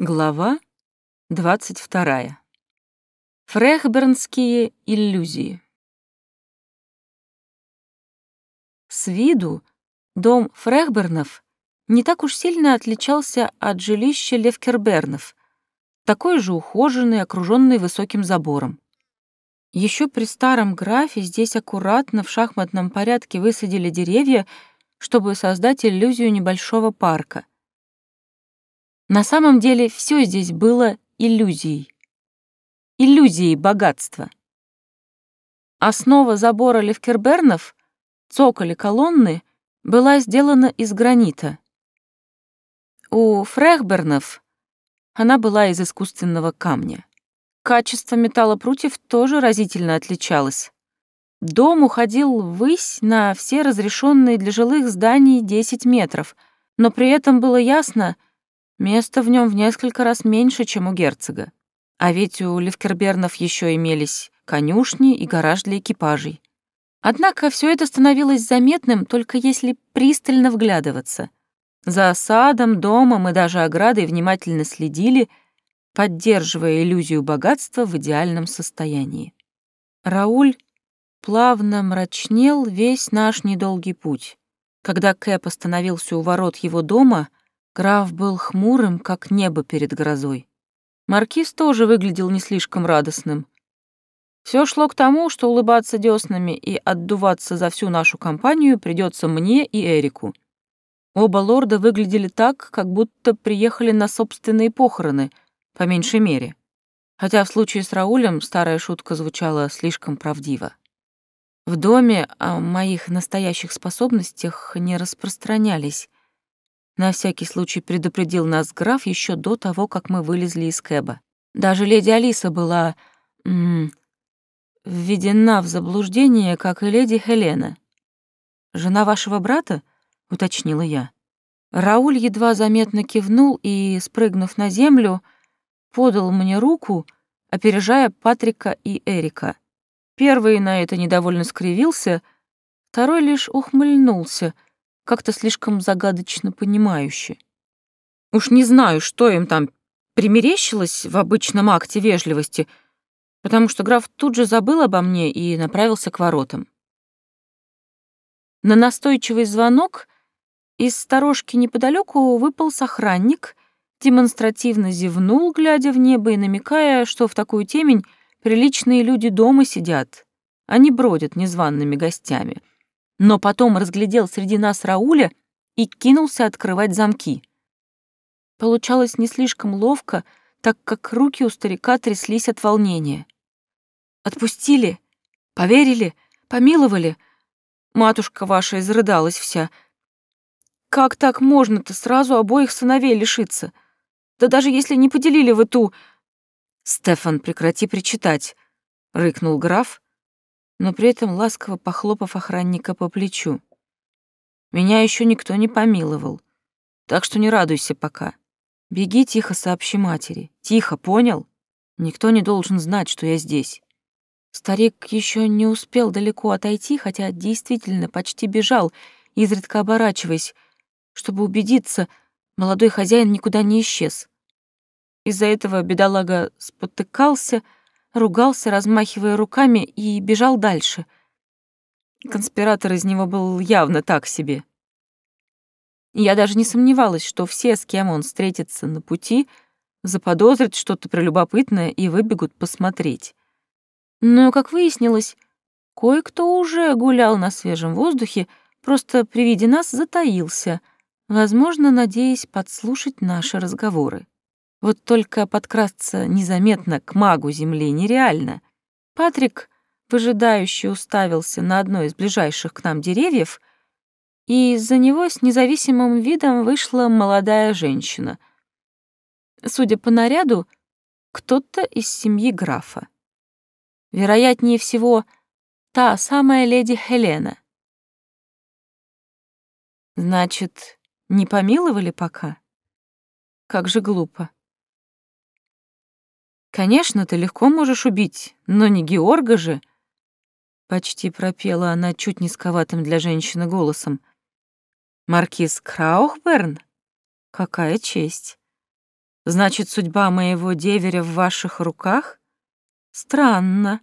Глава 22. Фрехбернские иллюзии. С виду дом Фрехбернов не так уж сильно отличался от жилища Левкербернов, такой же ухоженный, окруженный высоким забором. Еще при старом графе здесь аккуратно в шахматном порядке высадили деревья, чтобы создать иллюзию небольшого парка — на самом деле все здесь было иллюзией. Иллюзией богатства. Основа забора Левкербернов, цоколи колонны, была сделана из гранита. У Фрехбернов она была из искусственного камня. Качество металлопрутьев тоже разительно отличалось. Дом уходил ввысь на все разрешенные для жилых зданий 10 метров, но при этом было ясно, Места в нем в несколько раз меньше, чем у герцога. А ведь у Левкербернов еще имелись конюшни и гараж для экипажей. Однако все это становилось заметным, только если пристально вглядываться. За садом, домом и даже оградой внимательно следили, поддерживая иллюзию богатства в идеальном состоянии. Рауль плавно мрачнел весь наш недолгий путь. Когда Кэп остановился у ворот его дома — Граф был хмурым, как небо перед грозой. Маркиз тоже выглядел не слишком радостным. Все шло к тому, что улыбаться деснами и отдуваться за всю нашу компанию придется мне и Эрику. Оба лорда выглядели так, как будто приехали на собственные похороны, по меньшей мере. Хотя в случае с Раулем старая шутка звучала слишком правдиво. В доме о моих настоящих способностях не распространялись, на всякий случай предупредил нас граф еще до того, как мы вылезли из кэба. Даже леди Алиса была... М -м, введена в заблуждение, как и леди Хелена. «Жена вашего брата?» — уточнила я. Рауль едва заметно кивнул и, спрыгнув на землю, подал мне руку, опережая Патрика и Эрика. Первый на это недовольно скривился, второй лишь ухмыльнулся — как-то слишком загадочно понимающе. Уж не знаю, что им там примерещилось в обычном акте вежливости, потому что граф тут же забыл обо мне и направился к воротам. На настойчивый звонок из сторожки неподалеку выпал охранник, демонстративно зевнул, глядя в небо и намекая, что в такую темень приличные люди дома сидят, а не бродят незваными гостями — но потом разглядел среди нас Рауля и кинулся открывать замки. Получалось не слишком ловко, так как руки у старика тряслись от волнения. «Отпустили? Поверили? Помиловали?» Матушка ваша изрыдалась вся. «Как так можно-то сразу обоих сыновей лишиться? Да даже если не поделили вы ту...» «Стефан, прекрати причитать», — рыкнул граф, но при этом ласково похлопав охранника по плечу. «Меня еще никто не помиловал, так что не радуйся пока. Беги тихо, сообщи матери. Тихо, понял? Никто не должен знать, что я здесь». Старик еще не успел далеко отойти, хотя действительно почти бежал, изредка оборачиваясь, чтобы убедиться, молодой хозяин никуда не исчез. Из-за этого бедолага спотыкался, ругался, размахивая руками, и бежал дальше. Конспиратор из него был явно так себе. Я даже не сомневалась, что все, с кем он встретится на пути, заподозрят что-то прелюбопытное и выбегут посмотреть. Но, как выяснилось, кое-кто уже гулял на свежем воздухе, просто при виде нас затаился, возможно, надеясь подслушать наши разговоры. Вот только подкрасться незаметно к магу Земли нереально. Патрик выжидающе уставился на одно из ближайших к нам деревьев, и из-за него с независимым видом вышла молодая женщина. Судя по наряду, кто-то из семьи графа. Вероятнее всего, та самая леди Хелена. Значит, не помиловали пока? Как же глупо. Конечно, ты легко можешь убить, но не Георга же. Почти пропела она чуть низковатым для женщины голосом. Маркиз Краухберн? Какая честь. Значит, судьба моего деверя в ваших руках? Странно.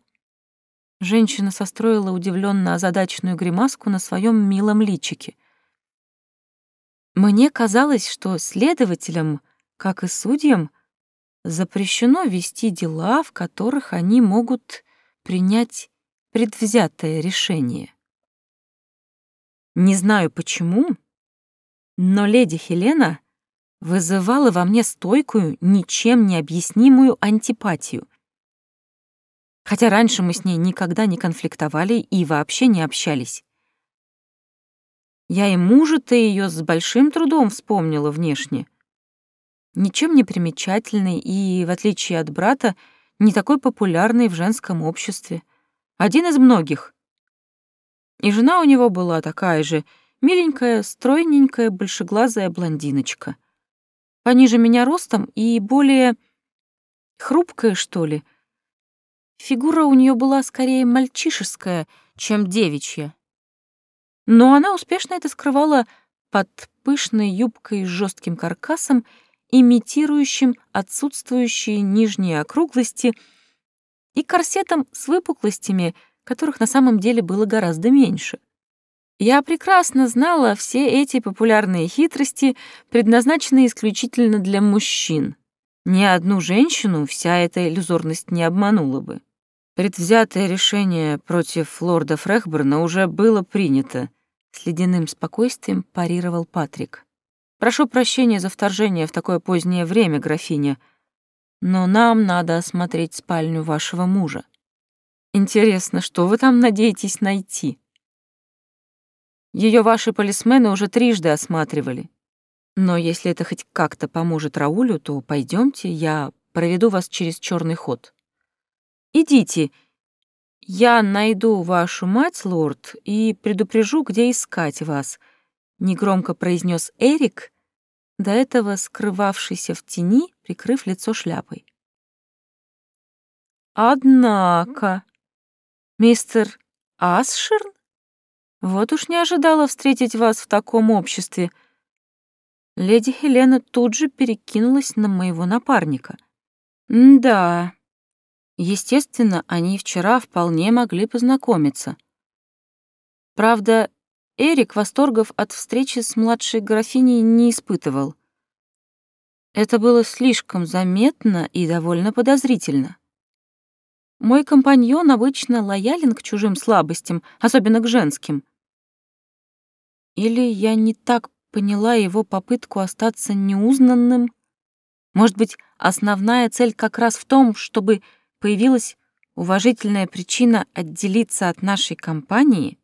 Женщина состроила удивленно озадаченную гримаску на своем милом личике. Мне казалось, что следователям, как и судьям, запрещено вести дела, в которых они могут принять предвзятое решение. Не знаю почему, но леди Хелена вызывала во мне стойкую, ничем не объяснимую антипатию. Хотя раньше мы с ней никогда не конфликтовали и вообще не общались. Я и мужа-то ее с большим трудом вспомнила внешне. Ничем не примечательный и, в отличие от брата, не такой популярный в женском обществе. Один из многих. И жена у него была такая же, миленькая, стройненькая, большеглазая блондиночка пониже меня ростом и более хрупкая, что ли. Фигура у нее была скорее мальчишеская, чем девичья. Но она успешно это скрывала под пышной юбкой с жестким каркасом, имитирующим отсутствующие нижние округлости, и корсетом с выпуклостями, которых на самом деле было гораздо меньше. Я прекрасно знала все эти популярные хитрости, предназначенные исключительно для мужчин. Ни одну женщину вся эта иллюзорность не обманула бы. Предвзятое решение против лорда Фрехберна уже было принято. С ледяным спокойствием парировал Патрик. «Прошу прощения за вторжение в такое позднее время, графиня, но нам надо осмотреть спальню вашего мужа. Интересно, что вы там надеетесь найти?» Ее ваши полисмены уже трижды осматривали. Но если это хоть как-то поможет Раулю, то пойдемте, я проведу вас через черный ход. Идите. Я найду вашу мать, лорд, и предупрежу, где искать вас, негромко произнес Эрик, до этого скрывавшийся в тени, прикрыв лицо шляпой. Однако, мистер Асшерн вот уж не ожидала встретить вас в таком обществе. Леди Хелена тут же перекинулась на моего напарника. да. Естественно, они вчера вполне могли познакомиться. Правда, Эрик восторгов от встречи с младшей графиней не испытывал. Это было слишком заметно и довольно подозрительно. Мой компаньон обычно лоялен к чужим слабостям, особенно к женским. Или я не так поняла его попытку остаться неузнанным? Может быть, основная цель как раз в том, чтобы появилась уважительная причина отделиться от нашей компании?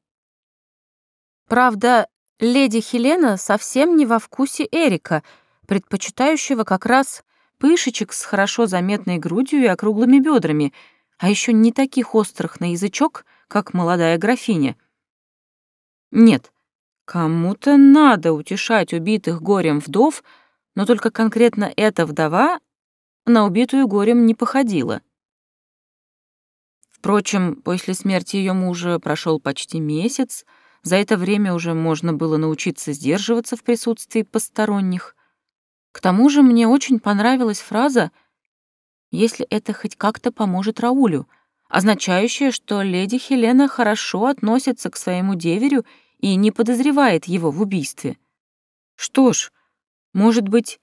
Правда, леди Хелена совсем не во вкусе Эрика, предпочитающего как раз пышечек с хорошо заметной грудью и округлыми бедрами, а еще не таких острых на язычок, как молодая графиня. Нет, Кому-то надо утешать убитых горем вдов, но только конкретно эта вдова на убитую горем не походила. Впрочем, после смерти ее мужа прошел почти месяц, за это время уже можно было научиться сдерживаться в присутствии посторонних. К тому же мне очень понравилась фраза «если это хоть как-то поможет Раулю», означающая, что леди Хелена хорошо относится к своему деверю и не подозревает его в убийстве. Что ж, может быть,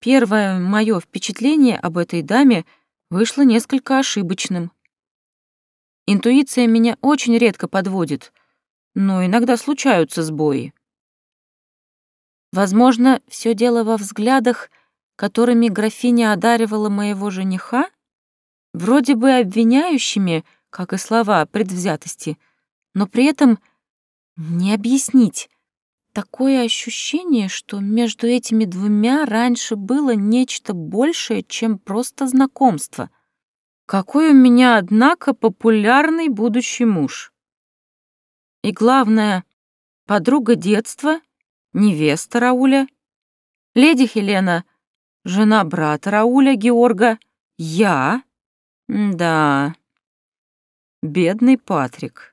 первое мое впечатление об этой даме вышло несколько ошибочным. Интуиция меня очень редко подводит, но иногда случаются сбои. Возможно, все дело во взглядах, которыми графиня одаривала моего жениха, вроде бы обвиняющими, как и слова предвзятости, но при этом не объяснить. Такое ощущение, что между этими двумя раньше было нечто большее, чем просто знакомство. Какой у меня, однако, популярный будущий муж. И главное, подруга детства, невеста Рауля, леди Хелена, жена брата Рауля Георга, я. Да, бедный Патрик.